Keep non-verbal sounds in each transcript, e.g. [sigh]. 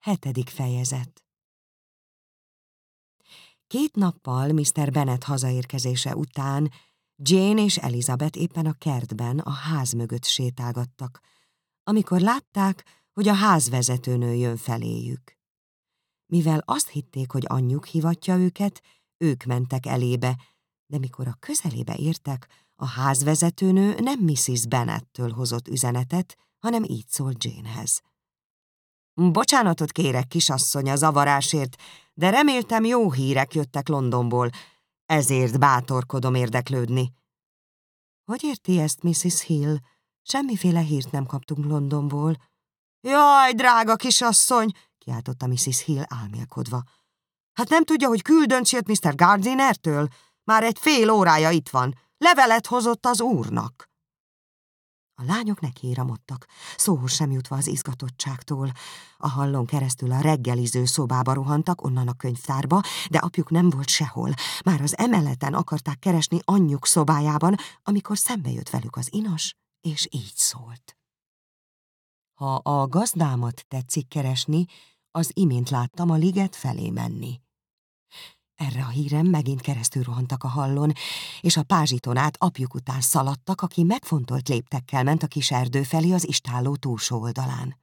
Hetedik fejezet Két nappal Mr. Bennet hazaérkezése után Jane és Elizabeth éppen a kertben a ház mögött sétálgattak, amikor látták, hogy a házvezetőnő jön feléjük. Mivel azt hitték, hogy anyjuk hivatja őket, ők mentek elébe, de mikor a közelébe értek, a házvezetőnő nem Mrs. Bennettől hozott üzenetet, hanem így szólt Janehez. Bocsánatot kérek, kisasszony, a zavarásért, de reméltem jó hírek jöttek Londonból, ezért bátorkodom érdeklődni. Hogy érti ezt, Mrs. Hill? Semmiféle hírt nem kaptunk Londonból. Jaj, drága kisasszony, kiáltotta Mrs. Hill álmélkodva. Hát nem tudja, hogy küldöncs jött Mr. Gardinertől? Már egy fél órája itt van. Levelet hozott az úrnak. A lányok nekiramodtak, szóhoz sem jutva az izgatottságtól. A hallon keresztül a reggeliző szobába rohantak, onnan a könyvtárba, de apjuk nem volt sehol. Már az emeleten akarták keresni anyjuk szobájában, amikor szembe jött velük az inas, és így szólt. Ha a gazdámat tetszik keresni, az imént láttam a liget felé menni. Erre a hírem megint keresztül rohantak a hallon, és a pázsiton át apjuk után szaladtak, aki megfontolt léptekkel ment a kis erdő felé az istálló túlsó oldalán.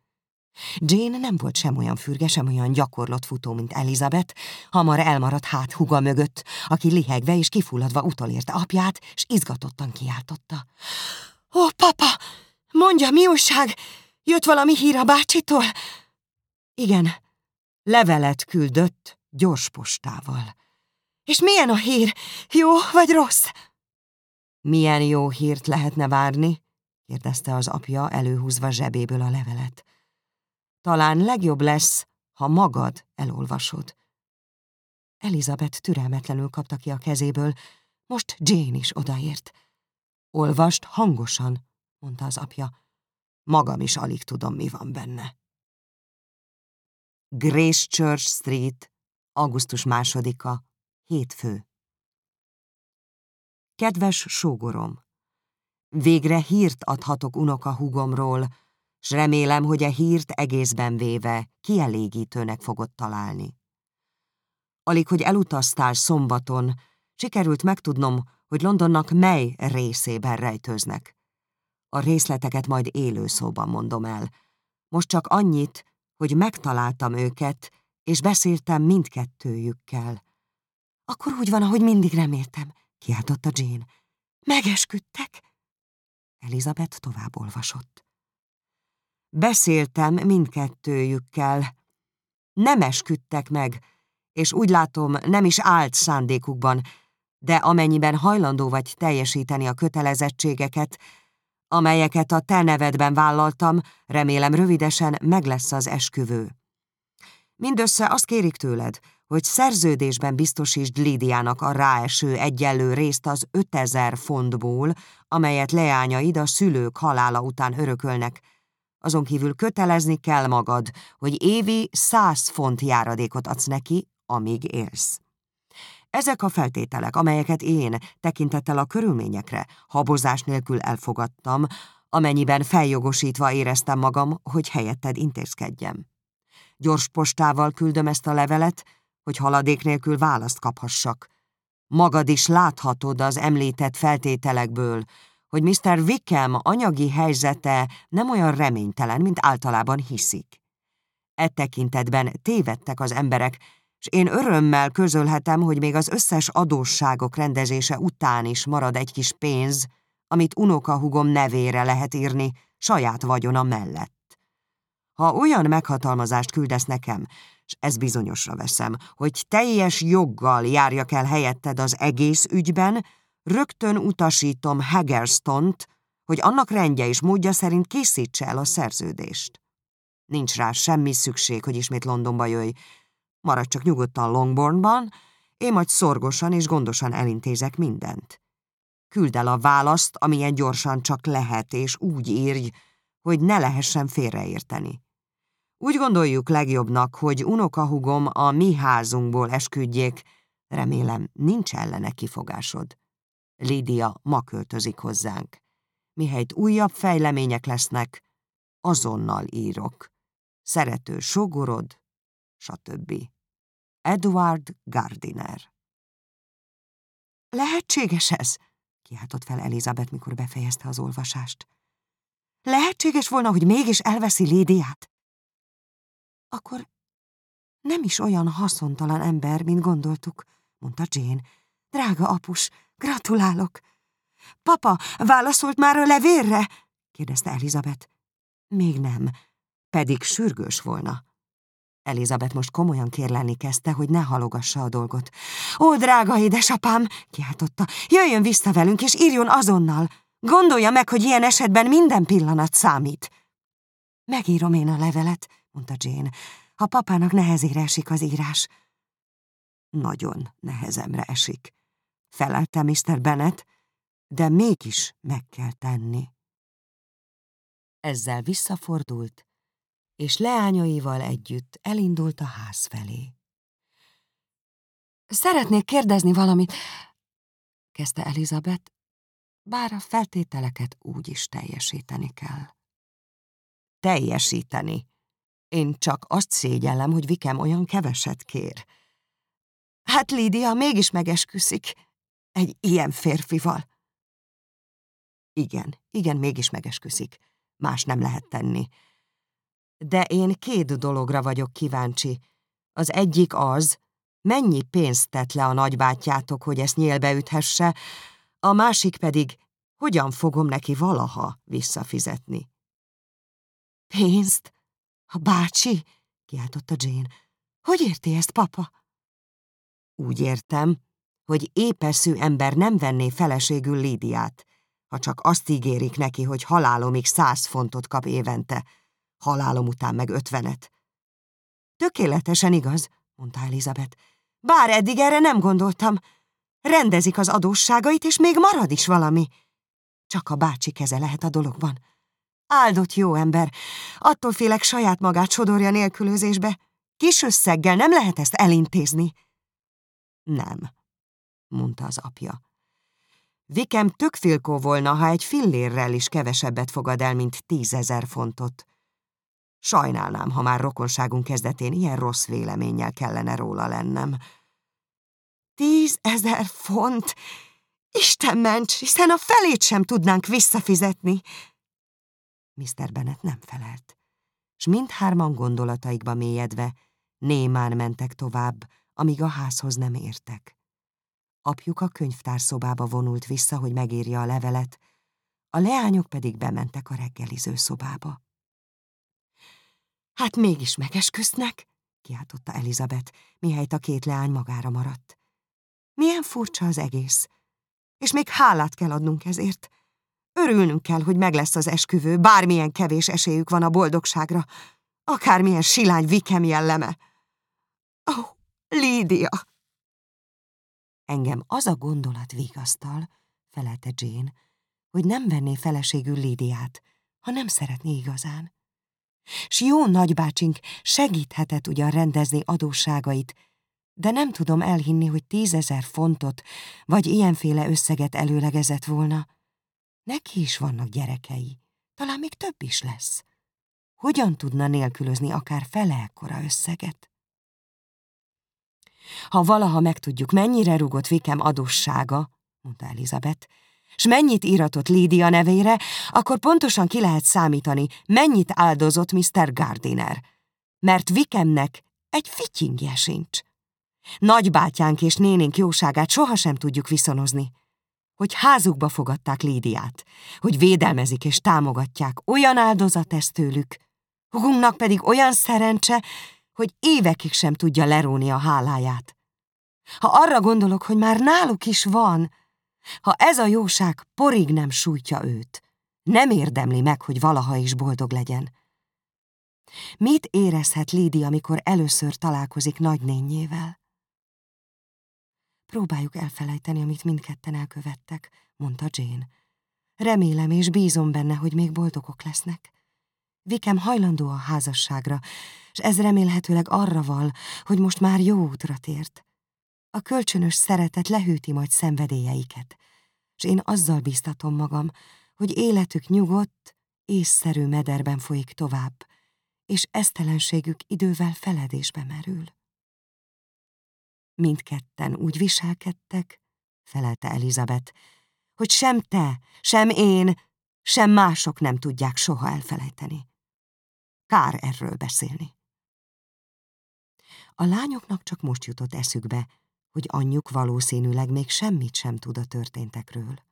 Jane nem volt sem olyan fürge, sem olyan gyakorlott futó, mint Elizabeth, hamar elmaradt hát huga mögött, aki lihegve és kifulladva utolérte apját, és izgatottan kiáltotta. Ó, papa, mondja, mi újság? Jött valami hír a bácsitól? Igen, levelet küldött gyors postával. És milyen a hír? Jó vagy rossz? Milyen jó hírt lehetne várni? kérdezte az apja, előhúzva zsebéből a levelet. Talán legjobb lesz, ha magad elolvasod. Elizabeth türelmetlenül kapta ki a kezéből, most Jane is odaért. Olvast hangosan, mondta az apja. Magam is alig tudom, mi van benne. Grace Church Street, augusztus másodika, Hétfő. Kedves sógorom! Végre hírt adhatok unoka hugomról, s remélem, hogy a hírt egészben véve kielégítőnek fogod találni. Alig, hogy elutaztál szombaton, sikerült megtudnom, hogy Londonnak mely részében rejtőznek. A részleteket majd élőszóban mondom el. Most csak annyit, hogy megtaláltam őket, és beszéltem mindkettőjükkel. Akkor úgy van, ahogy mindig reméltem, kiáltotta Jane. Megesküdtek? Elizabeth tovább olvasott. Beszéltem mindkettőjükkel. Nem esküdtek meg, és úgy látom, nem is állt szándékukban, de amennyiben hajlandó vagy teljesíteni a kötelezettségeket, amelyeket a te nevedben vállaltam, remélem rövidesen meg lesz az esküvő. Mindössze azt kérik tőled, hogy szerződésben biztosítsd Lídiának a ráeső egyenlő részt az 5000 fontból, amelyet leányaid a szülők halála után örökölnek. Azon kívül kötelezni kell magad, hogy évi 100 font járadékot adsz neki, amíg élsz. Ezek a feltételek, amelyeket én tekintettel a körülményekre habozás nélkül elfogadtam, amennyiben feljogosítva éreztem magam, hogy helyetted intézkedjem. Gyors postával küldöm ezt a levelet, hogy haladék nélkül választ kaphassak. Magad is láthatod az említett feltételekből, hogy Mr. Wickham anyagi helyzete nem olyan reménytelen, mint általában hiszik. E tekintetben tévedtek az emberek, és én örömmel közölhetem, hogy még az összes adósságok rendezése után is marad egy kis pénz, amit unokahugom nevére lehet írni saját vagyona mellett. Ha olyan meghatalmazást küldesz nekem, és ez bizonyosra veszem, hogy teljes joggal járjak el helyetted az egész ügyben, rögtön utasítom Haggerstont, hogy annak rendje és módja szerint készítse el a szerződést. Nincs rá semmi szükség, hogy ismét Londonba jöjj. Maradj csak nyugodtan Longbournban, én majd szorgosan és gondosan elintézek mindent. Küld el a választ, amilyen gyorsan csak lehet, és úgy írj, hogy ne lehessen félreérteni. Úgy gondoljuk legjobbnak, hogy unokahugom a mi házunkból esküdjék, remélem nincs ellene kifogásod. Lídia ma költözik hozzánk. Mihelyt újabb fejlemények lesznek, azonnal írok. Szerető sogorod, stb. Edward Gardiner. Lehetséges ez? kiáltott fel Elizabeth, mikor befejezte az olvasást. Lehetséges volna, hogy mégis elveszi Lédiát? Akkor nem is olyan haszontalan ember, mint gondoltuk, mondta Jane. Drága apus, gratulálok! Papa, válaszolt már a levérre? kérdezte Elizabeth. Még nem, pedig sürgős volna. Elizabeth most komolyan kérlelni kezdte, hogy ne halogassa a dolgot. Ó, drága édesapám, kiáltotta, jöjjön vissza velünk, és írjon azonnal. Gondolja meg, hogy ilyen esetben minden pillanat számít. Megírom én a levelet, mondta Jane. Ha papának nehezére esik az írás. Nagyon nehezemre esik. Felelte Mr. Bennet, de mégis meg kell tenni. Ezzel visszafordult, és leányaival együtt elindult a ház felé. Szeretnék kérdezni valamit, kezdte Elizabeth, bár a feltételeket úgy is teljesíteni kell. Teljesíteni? Én csak azt szégyellem, hogy Vikem olyan keveset kér. Hát Lídia mégis megesküszik egy ilyen férfival. Igen, igen, mégis megesküszik. Más nem lehet tenni. De én két dologra vagyok kíváncsi. Az egyik az, mennyi pénzt tett le a nagybátyjátok, hogy ezt nyélbe üthesse, a másik pedig, hogyan fogom neki valaha visszafizetni. Pénzt? A bácsi? kiáltotta Jane. Hogy érti ezt, papa? Úgy értem, hogy épeszű ember nem venné feleségül Lídiát, ha csak azt ígérik neki, hogy halálomig száz fontot kap évente, halálom után meg ötvenet. Tökéletesen igaz, mondta Elizabeth. Bár eddig erre nem gondoltam. Rendezik az adósságait, és még marad is valami. Csak a bácsi keze lehet a dologban. Áldott jó ember. Attól félek saját magát sodorja nélkülözésbe. Kis összeggel nem lehet ezt elintézni. Nem, mondta az apja. Vikem tök filkó volna, ha egy fillérrel is kevesebbet fogad el, mint tízezer fontot. Sajnálnám, ha már rokonságunk kezdetén ilyen rossz véleménnyel kellene róla lennem. Tízezer font? Isten ments, hiszen a felét sem tudnánk visszafizetni. Mr. Bennet nem felelt, s mindhárman gondolataikba mélyedve némán mentek tovább, amíg a házhoz nem értek. Apjuk a könyvtárszobába vonult vissza, hogy megírja a levelet, a leányok pedig bementek a reggeliző szobába. Hát mégis megesküsznek, kiáltotta Elizabeth, mihelyt a két leány magára maradt. Milyen furcsa az egész, és még hálát kell adnunk ezért. Örülnünk kell, hogy meg lesz az esküvő, bármilyen kevés esélyük van a boldogságra, akármilyen silány vikem jelleme. Ó, oh, Lídia! Engem az a gondolat vigasztal, felelte Jane, hogy nem venné feleségül Lídiát, ha nem szeretné igazán. S jó nagybácsink segíthetett ugyan rendezni adósságait, de nem tudom elhinni, hogy tízezer fontot vagy ilyenféle összeget előlegezett volna. Neki is vannak gyerekei, talán még több is lesz. Hogyan tudna nélkülözni akár fele ekkora összeget? Ha valaha megtudjuk, mennyire rugott Vikem adóssága, mondta Elizabeth, s mennyit íratott Lídia nevére, akkor pontosan ki lehet számítani, mennyit áldozott Mr. Gardiner. Mert Vikemnek egy fityingje sincs. Nagybátyánk és nénénk jóságát sohasem tudjuk viszonozni. Hogy házukba fogadták Lídiát, hogy védelmezik és támogatják, olyan áldozat ez tőlük. Hugunknak pedig olyan szerencse, hogy évekig sem tudja leróni a háláját. Ha arra gondolok, hogy már náluk is van, ha ez a jóság porig nem sújtja őt, nem érdemli meg, hogy valaha is boldog legyen. Mit érezhet Lídi, amikor először találkozik nagynényével? Próbáljuk elfelejteni, amit mindketten elkövettek, mondta Jane. Remélem és bízom benne, hogy még boldogok lesznek. Vikem hajlandó a házasságra, és ez remélhetőleg arra val, hogy most már jó útra tért. A kölcsönös szeretet lehűti majd szenvedélyeiket, és én azzal bíztatom magam, hogy életük nyugodt, észszerű mederben folyik tovább, és esztelenségük idővel feledésbe merül. Mindketten úgy viselkedtek, felelte Elizabeth, hogy sem te, sem én, sem mások nem tudják soha elfelejteni. Kár erről beszélni. A lányoknak csak most jutott eszükbe, hogy anyjuk valószínűleg még semmit sem tud a történtekről.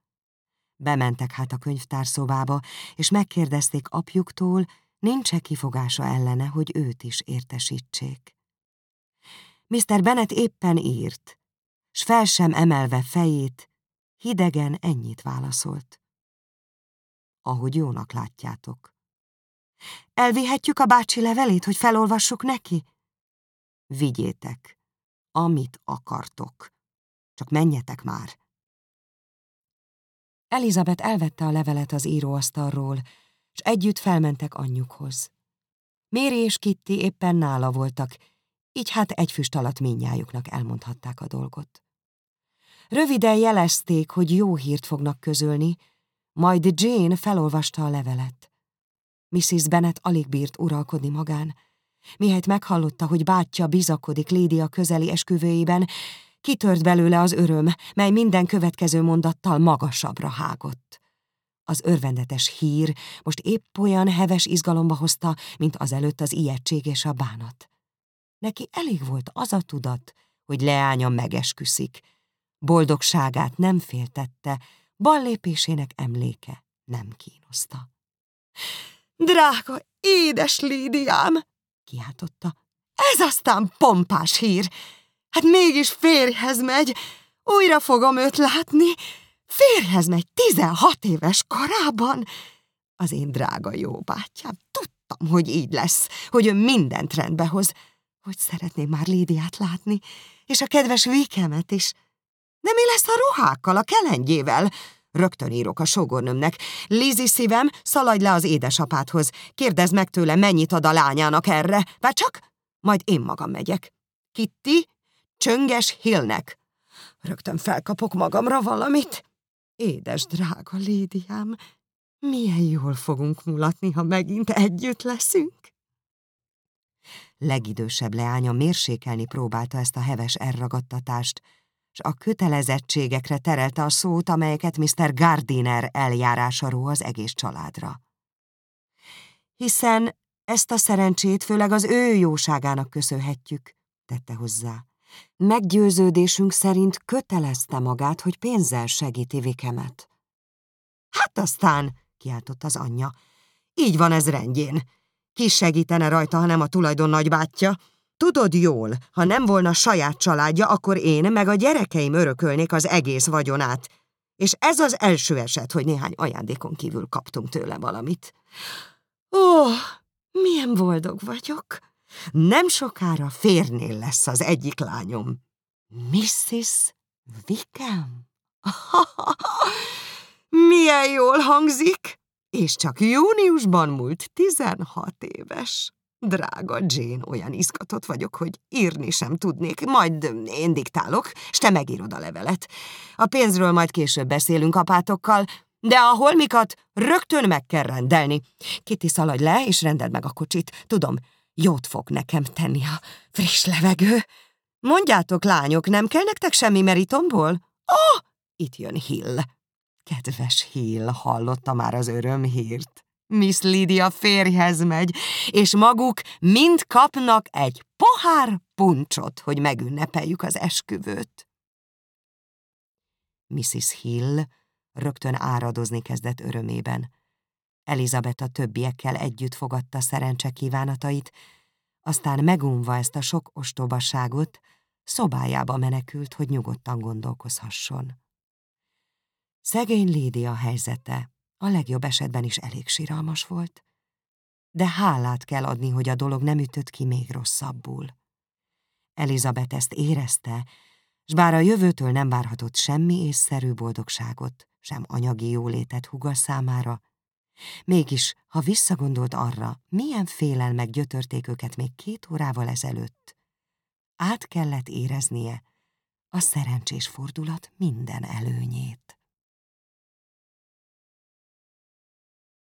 Bementek hát a könyvtárszobába, és megkérdezték apjuktól, nincs-e kifogása ellene, hogy őt is értesítsék. Mr. Bennet éppen írt, s fel sem emelve fejét, hidegen ennyit válaszolt. Ahogy jónak látjátok. Elvihetjük a bácsi levelét, hogy felolvassuk neki? Vigyétek, amit akartok. Csak menjetek már. Elizabeth elvette a levelet az íróasztalról, és együtt felmentek anyjukhoz. Méri és Kitty éppen nála voltak, így hát egy füst alatt minnyájuknak elmondhatták a dolgot. Röviden jelezték, hogy jó hírt fognak közölni, majd Jane felolvasta a levelet. Mrs. Bennet alig bírt uralkodni magán. Mihelyt meghallotta, hogy bátyja bizakodik Lédia közeli esküvőjében, kitört belőle az öröm, mely minden következő mondattal magasabbra hágott. Az örvendetes hír most épp olyan heves izgalomba hozta, mint azelőtt az ijegység és a bánat. Neki elég volt az a tudat, hogy leánya megesküszik. Boldogságát nem féltette, ballépésének emléke nem kínoszta. Drága, édes Lídiám! kiáltotta. Ez aztán pompás hír! Hát mégis férjhez megy, újra fogom őt látni. Férjhez megy tizenhat éves korában. Az én drága jó bátyám, tudtam, hogy így lesz, hogy ő mindent rendbe hoz. Hogy szeretném már Lídiát látni, és a kedves Vikemet is. De mi lesz a ruhákkal, a kelengyével? Rögtön írok a sógornömnek. Lizi szívem, szaladj le az édesapádhoz. Kérdezd meg tőle, mennyit ad a lányának erre. Vár csak, majd én magam megyek. Kitty, csönges Hillnek. Rögtön felkapok magamra valamit. Édes drága Lédiám, milyen jól fogunk mulatni, ha megint együtt leszünk. Legidősebb leánya mérsékelni próbálta ezt a heves elragadtatást, s a kötelezettségekre terelte a szót, amelyeket Mr. Gardiner eljárása ró az egész családra. Hiszen ezt a szerencsét főleg az ő jóságának köszönhetjük, tette hozzá. Meggyőződésünk szerint kötelezte magát, hogy pénzzel segíti Vikemet. Hát aztán, kiáltott az anyja, így van ez rendjén. Ki segítene rajta, ha nem a tulajdon nagybátyja? Tudod jól, ha nem volna saját családja, akkor én meg a gyerekeim örökölnék az egész vagyonát. És ez az első eset, hogy néhány ajándékon kívül kaptunk tőle valamit. Ó, milyen boldog vagyok! Nem sokára férnél lesz az egyik lányom. Mrs. Wickham? [laughs] Milyen jól hangzik! És csak júniusban múlt tizenhat éves. Drága Jane, olyan izgatott vagyok, hogy írni sem tudnék. Majd én diktálok, s te megírod a levelet. A pénzről majd később beszélünk apátokkal, de a holmikat rögtön meg kell rendelni. Kitty, szaladj le, és rendeld meg a kocsit. Tudom, jót fog nekem tenni a friss levegő. Mondjátok, lányok, nem kell nektek semmi meritomból? Oh, itt jön Hill. Kedves Hill, hallotta már az örömhírt. Miss Lydia férjhez megy, és maguk mind kapnak egy pohár puncsot, hogy megünnepeljük az esküvőt. Mrs. Hill rögtön áradozni kezdett örömében. Elizabeth a többiekkel együtt fogadta szerencse kívánatait, aztán megunva ezt a sok ostobaságot, szobájába menekült, hogy nyugodtan gondolkozhasson. Szegény Lídia helyzete a legjobb esetben is elég síralmas volt, de hálát kell adni, hogy a dolog nem ütött ki még rosszabbul. Elizabeth ezt érezte, s bár a jövőtől nem várhatott semmi észszerű boldogságot, sem anyagi jólétet huga számára, mégis, ha visszagondolt arra, milyen félelmek gyötörték őket még két órával ezelőtt, át kellett éreznie a szerencsés fordulat minden előnyét.